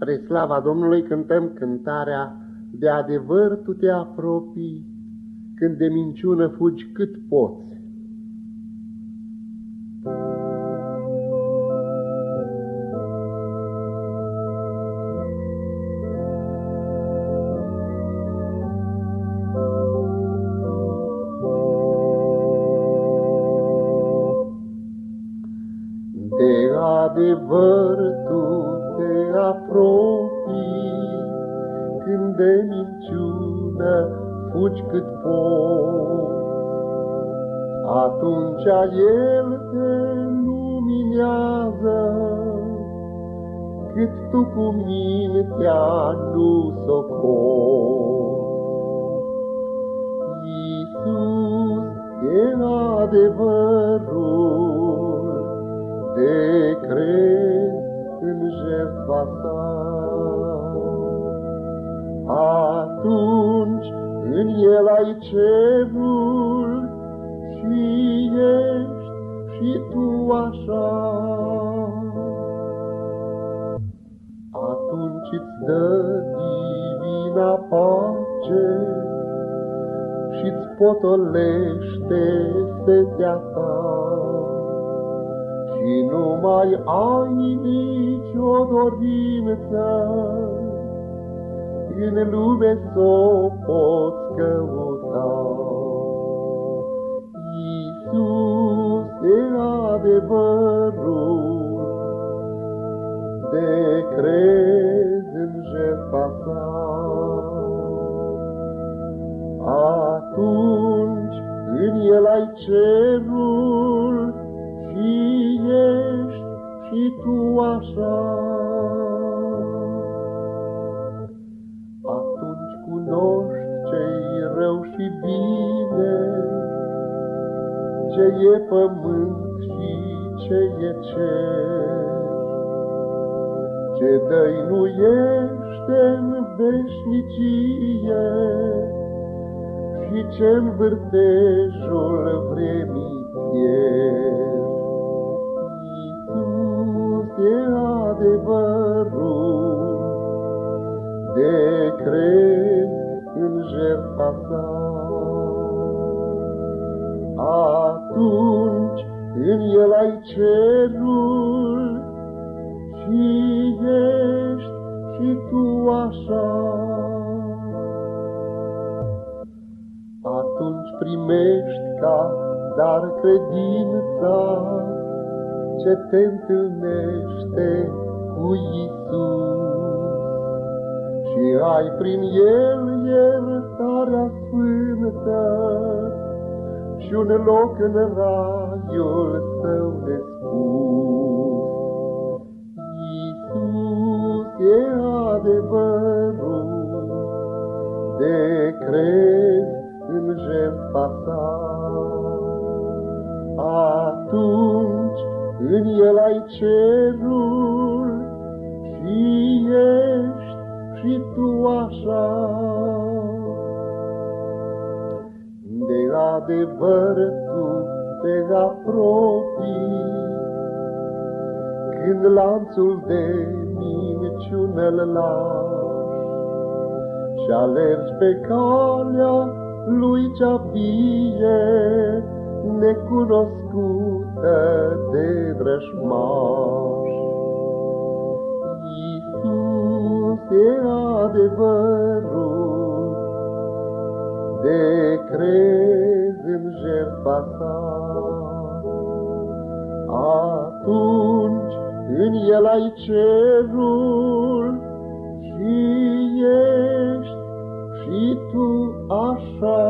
Spre slava Domnului cântăm cântarea De adevăr tu te apropii, când de minciună fugi cât poți. De adevăr tu te apropii, Când de minciună fugi cât poți. Atunci El te luminează, Cât tu cu mintea nu s-o Iisus e adevărul, te crezi în jertfa ta. Atunci în el ai cerul și ești și tu așa. Atunci îți dă divina pace și-ți potolește setea ta și nu mai ai nicio dorință în lume s-o poți căuta. Iisus e adevărul, de crezi în jertfa sa. Atunci în el ai cerul și tu așa. Atunci cunoști ce-i rău și bine, ce e pământ și ce e cer, ce dăinuiește în veșnicie și ce-n vârtejul vremii pierd. Adevărul, de crezi în jertfa sa. Atunci în el ai cerul și ești și tu așa. Atunci primești ca dar credința ce te întâlnește cu Isus și ai prin el iertarea sfântă și un loc în raiul său nespus. Iisus e adevărul, de crezi în jertfa sa. Atunci în el ai cerul așa. De adevăr tu te apropii, când lanțul de minciună-l lași și alergi pe calea lui cea vie, necunoscută de vrășmaș. Iisus e adevărul, de crezi în jertfa sa. Atunci în el ai cerul și ești și tu așa.